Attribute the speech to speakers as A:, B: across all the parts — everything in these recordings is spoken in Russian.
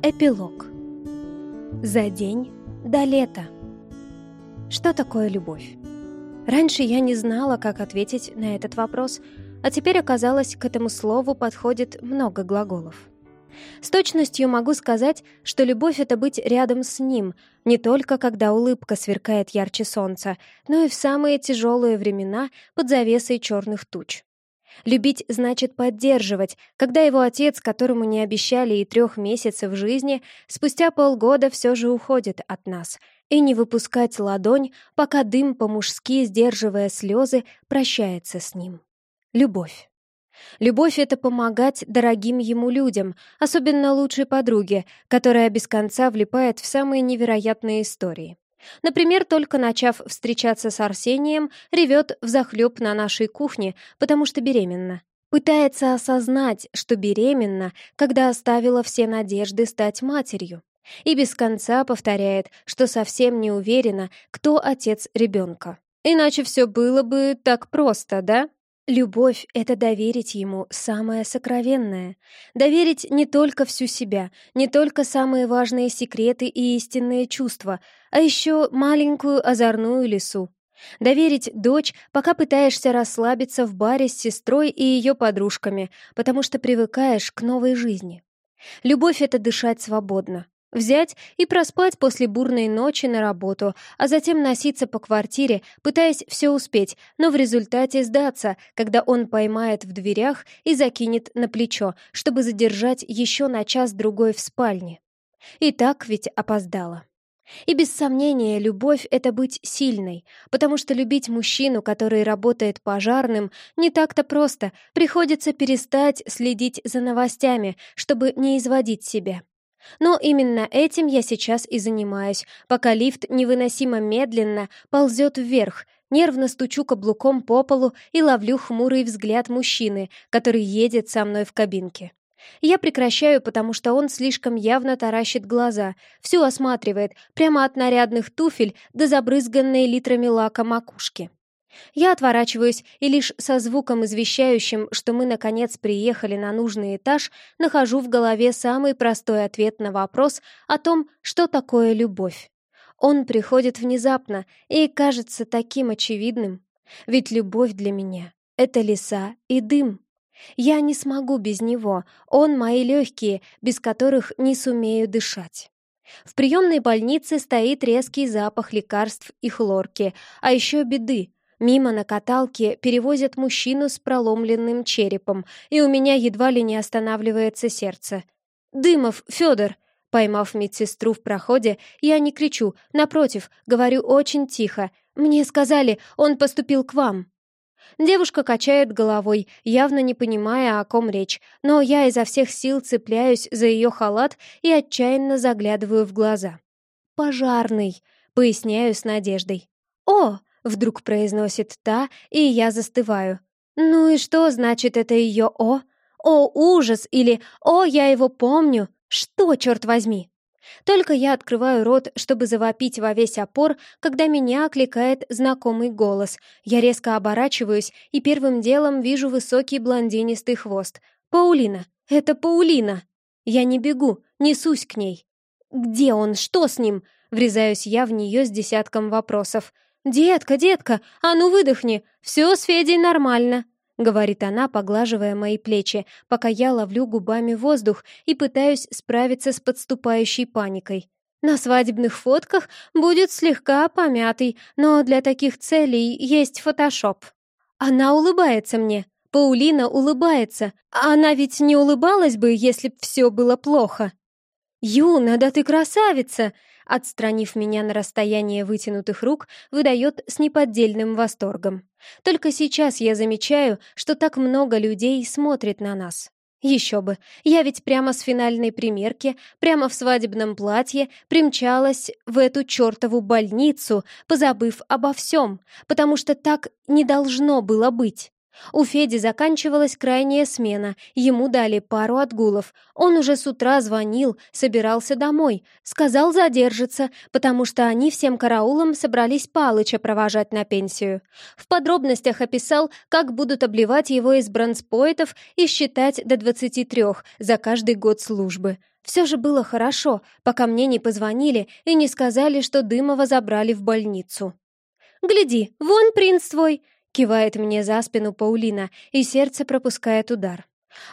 A: Эпилог. За день до лета. Что такое любовь? Раньше я не знала, как ответить на этот вопрос, а теперь оказалось, к этому слову подходит много глаголов. С точностью могу сказать, что любовь — это быть рядом с ним, не только когда улыбка сверкает ярче солнца, но и в самые тяжелые времена под завесой черных туч. Любить значит поддерживать, когда его отец, которому не обещали и трех месяцев жизни, спустя полгода все же уходит от нас, и не выпускать ладонь, пока дым по-мужски, сдерживая слезы, прощается с ним. Любовь. Любовь — это помогать дорогим ему людям, особенно лучшей подруге, которая без конца влипает в самые невероятные истории. Например, только начав встречаться с Арсением, ревет взахлеб на нашей кухне, потому что беременна. Пытается осознать, что беременна, когда оставила все надежды стать матерью. И без конца повторяет, что совсем не уверена, кто отец ребенка. Иначе все было бы так просто, да? Любовь — это доверить ему самое сокровенное. Доверить не только всю себя, не только самые важные секреты и истинные чувства, а еще маленькую озорную лису. Доверить дочь, пока пытаешься расслабиться в баре с сестрой и ее подружками, потому что привыкаешь к новой жизни. Любовь — это дышать свободно, Взять и проспать после бурной ночи на работу, а затем носиться по квартире, пытаясь все успеть, но в результате сдаться, когда он поймает в дверях и закинет на плечо, чтобы задержать еще на час-другой в спальне. И так ведь опоздала. И без сомнения, любовь — это быть сильной, потому что любить мужчину, который работает пожарным, не так-то просто, приходится перестать следить за новостями, чтобы не изводить себя. Но именно этим я сейчас и занимаюсь, пока лифт невыносимо медленно ползет вверх, нервно стучу каблуком по полу и ловлю хмурый взгляд мужчины, который едет со мной в кабинке. Я прекращаю, потому что он слишком явно таращит глаза, все осматривает, прямо от нарядных туфель до забрызганной литрами лака макушки. Я отворачиваюсь и лишь со звуком, извещающим, что мы, наконец, приехали на нужный этаж, нахожу в голове самый простой ответ на вопрос о том, что такое любовь. Он приходит внезапно и кажется таким очевидным. Ведь любовь для меня — это леса и дым. Я не смогу без него, он мои легкие, без которых не сумею дышать. В приемной больнице стоит резкий запах лекарств и хлорки, а еще беды — Мимо на каталке перевозят мужчину с проломленным черепом, и у меня едва ли не останавливается сердце. «Дымов, Федор!» Поймав медсестру в проходе, я не кричу, напротив, говорю очень тихо. «Мне сказали, он поступил к вам». Девушка качает головой, явно не понимая, о ком речь, но я изо всех сил цепляюсь за ее халат и отчаянно заглядываю в глаза. «Пожарный», — поясняю с надеждой. «О!» Вдруг произносит та, и я застываю. Ну и что значит это ее «о»? «О, ужас!» или «О, я его помню!» Что, черт возьми? Только я открываю рот, чтобы завопить во весь опор, когда меня окликает знакомый голос. Я резко оборачиваюсь и первым делом вижу высокий блондинистый хвост. «Паулина! Это Паулина!» Я не бегу, несусь к ней. «Где он? Что с ним?» Врезаюсь я в нее с десятком вопросов. «Детка, детка, а ну выдохни, все с Федей нормально», — говорит она, поглаживая мои плечи, пока я ловлю губами воздух и пытаюсь справиться с подступающей паникой. На свадебных фотках будет слегка помятый, но для таких целей есть фотошоп. Она улыбается мне. Паулина улыбается. Она ведь не улыбалась бы, если б все было плохо. «Юна, да ты красавица!» Отстранив меня на расстояние вытянутых рук, выдает с неподдельным восторгом. Только сейчас я замечаю, что так много людей смотрит на нас. Еще бы, я ведь прямо с финальной примерки, прямо в свадебном платье примчалась в эту чертову больницу, позабыв обо всем, потому что так не должно было быть. У Феди заканчивалась крайняя смена, ему дали пару отгулов. Он уже с утра звонил, собирался домой, сказал задержится, потому что они всем караулом собрались Палыча провожать на пенсию. В подробностях описал, как будут обливать его из бронспойтов и считать до 23 за каждый год службы. Все же было хорошо, пока мне не позвонили и не сказали, что Дымова забрали в больницу. «Гляди, вон принц твой!» Кивает мне за спину Паулина, и сердце пропускает удар.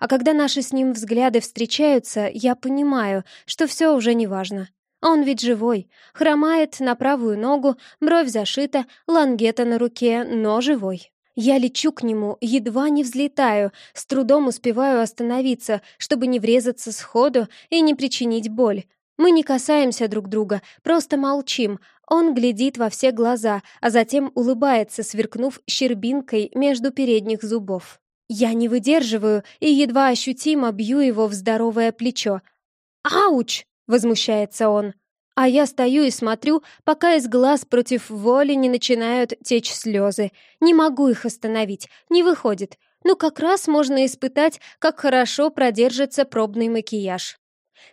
A: А когда наши с ним взгляды встречаются, я понимаю, что все уже не важно. Он ведь живой, хромает на правую ногу, бровь зашита, лангета на руке, но живой. Я лечу к нему, едва не взлетаю, с трудом успеваю остановиться, чтобы не врезаться сходу и не причинить боль. Мы не касаемся друг друга, просто молчим. Он глядит во все глаза, а затем улыбается, сверкнув щербинкой между передних зубов. Я не выдерживаю и едва ощутимо бью его в здоровое плечо. «Ауч!» — возмущается он. А я стою и смотрю, пока из глаз против воли не начинают течь слезы. Не могу их остановить, не выходит. Ну, как раз можно испытать, как хорошо продержится пробный макияж.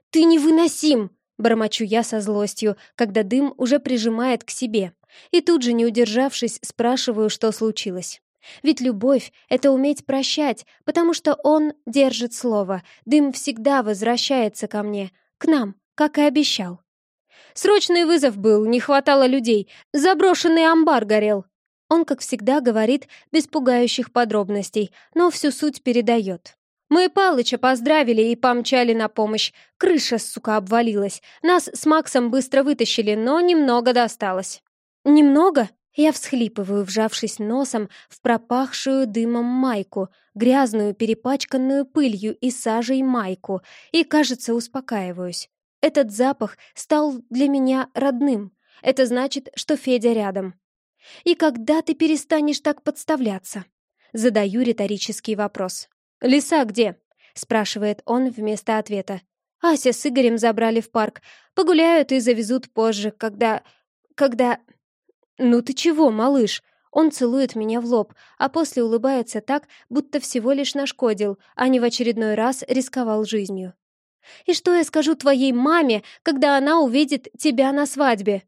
A: «Ты невыносим!» Бормочу я со злостью, когда дым уже прижимает к себе. И тут же, не удержавшись, спрашиваю, что случилось. Ведь любовь — это уметь прощать, потому что он держит слово. Дым всегда возвращается ко мне, к нам, как и обещал. Срочный вызов был, не хватало людей. Заброшенный амбар горел. Он, как всегда, говорит без пугающих подробностей, но всю суть передает. Мы Палыча поздравили и помчали на помощь. Крыша, сука, обвалилась. Нас с Максом быстро вытащили, но немного досталось. Немного? Я всхлипываю, вжавшись носом в пропахшую дымом майку, грязную, перепачканную пылью и сажей майку, и, кажется, успокаиваюсь. Этот запах стал для меня родным. Это значит, что Федя рядом. И когда ты перестанешь так подставляться? Задаю риторический вопрос. «Лиса где?» — спрашивает он вместо ответа. «Ася с Игорем забрали в парк. Погуляют и завезут позже, когда... когда...» «Ну ты чего, малыш?» Он целует меня в лоб, а после улыбается так, будто всего лишь нашкодил, а не в очередной раз рисковал жизнью. «И что я скажу твоей маме, когда она увидит тебя на свадьбе?»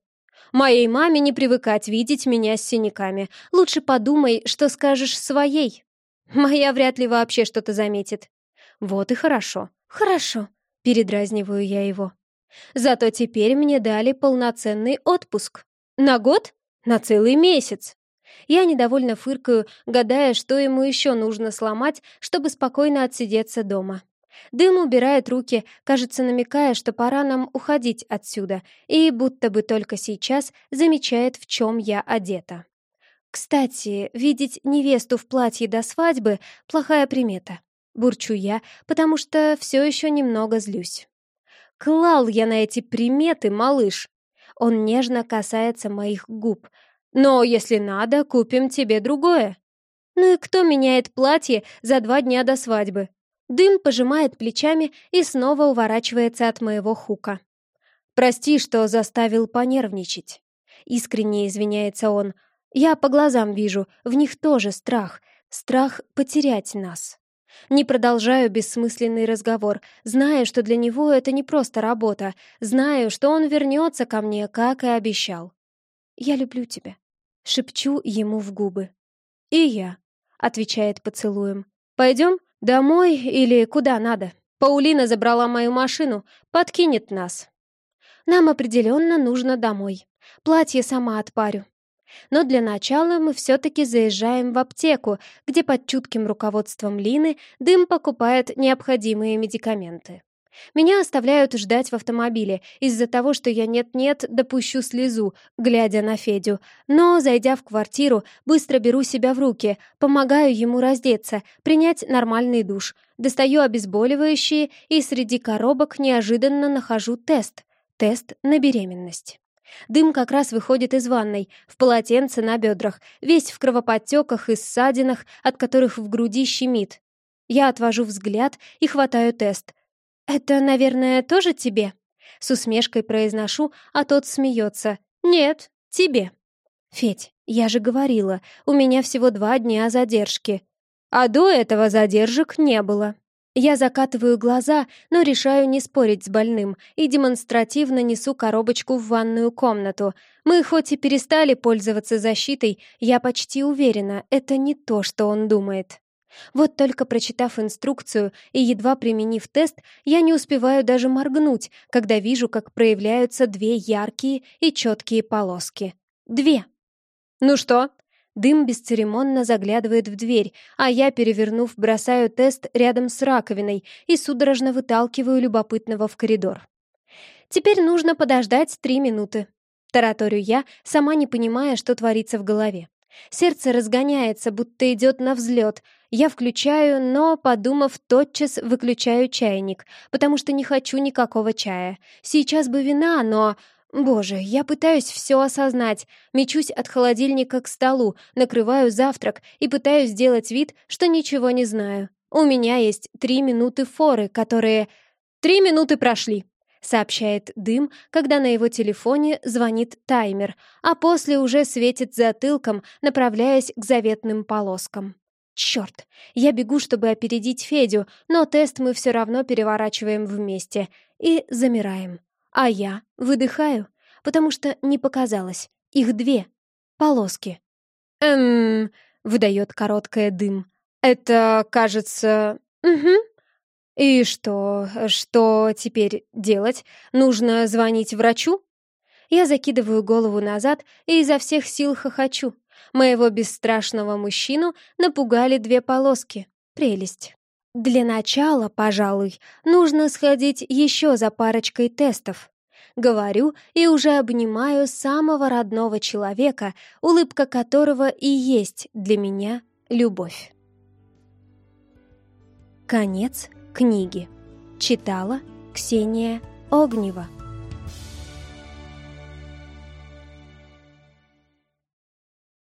A: «Моей маме не привыкать видеть меня с синяками. Лучше подумай, что скажешь своей». Моя вряд ли вообще что-то заметит. Вот и хорошо. Хорошо. Передразниваю я его. Зато теперь мне дали полноценный отпуск. На год? На целый месяц. Я недовольно фыркаю, гадая, что ему еще нужно сломать, чтобы спокойно отсидеться дома. Дым убирает руки, кажется, намекая, что пора нам уходить отсюда, и будто бы только сейчас замечает, в чем я одета. Кстати, видеть невесту в платье до свадьбы — плохая примета. Бурчу я, потому что все еще немного злюсь. Клал я на эти приметы, малыш. Он нежно касается моих губ. Но если надо, купим тебе другое. Ну и кто меняет платье за два дня до свадьбы? Дым пожимает плечами и снова уворачивается от моего хука. «Прости, что заставил понервничать». Искренне извиняется он, я по глазам вижу, в них тоже страх. Страх потерять нас. Не продолжаю бессмысленный разговор, знаю, что для него это не просто работа, знаю, что он вернется ко мне, как и обещал. «Я люблю тебя», — шепчу ему в губы. «И я», — отвечает поцелуем. «Пойдем домой или куда надо? Паулина забрала мою машину, подкинет нас». «Нам определенно нужно домой. Платье сама отпарю. Но для начала мы все-таки заезжаем в аптеку, где под чутким руководством Лины Дым покупает необходимые медикаменты. Меня оставляют ждать в автомобиле из-за того, что я нет-нет допущу слезу, глядя на Федю. Но, зайдя в квартиру, быстро беру себя в руки, помогаю ему раздеться, принять нормальный душ, достаю обезболивающие и среди коробок неожиданно нахожу тест. Тест на беременность. Дым как раз выходит из ванной, в полотенце на бедрах, весь в кровоподтеках и ссадинах, от которых в груди щемит. Я отвожу взгляд и хватаю тест. «Это, наверное, тоже тебе?» С усмешкой произношу, а тот смеется. «Нет, тебе». «Федь, я же говорила, у меня всего два дня задержки». А до этого задержек не было. Я закатываю глаза, но решаю не спорить с больным и демонстративно несу коробочку в ванную комнату. Мы хоть и перестали пользоваться защитой, я почти уверена, это не то, что он думает. Вот только прочитав инструкцию и едва применив тест, я не успеваю даже моргнуть, когда вижу, как проявляются две яркие и четкие полоски. Две. «Ну что?» Дым бесцеремонно заглядывает в дверь, а я, перевернув, бросаю тест рядом с раковиной и судорожно выталкиваю любопытного в коридор. «Теперь нужно подождать три минуты», — тараторю я, сама не понимая, что творится в голове. Сердце разгоняется, будто идет на взлет. Я включаю, но, подумав, тотчас выключаю чайник, потому что не хочу никакого чая. Сейчас бы вина, но... Боже, я пытаюсь все осознать. Мечусь от холодильника к столу, накрываю завтрак и пытаюсь сделать вид, что ничего не знаю. У меня есть три минуты форы, которые... Три минуты прошли сообщает Дым, когда на его телефоне звонит таймер, а после уже светит затылком, направляясь к заветным полоскам. Черт, я бегу, чтобы опередить Федю, но тест мы все равно переворачиваем вместе и замираем. А я выдыхаю, потому что не показалось. Их две. Полоски. «Эм...» — выдает короткое дым. «Это, кажется...» «Угу», «И что? Что теперь делать? Нужно звонить врачу?» Я закидываю голову назад и изо всех сил хохочу. Моего бесстрашного мужчину напугали две полоски. Прелесть. Для начала, пожалуй, нужно сходить еще за парочкой тестов. Говорю и уже обнимаю самого родного человека, улыбка которого и есть для меня любовь. Конец книги. Читала Ксения Огнева.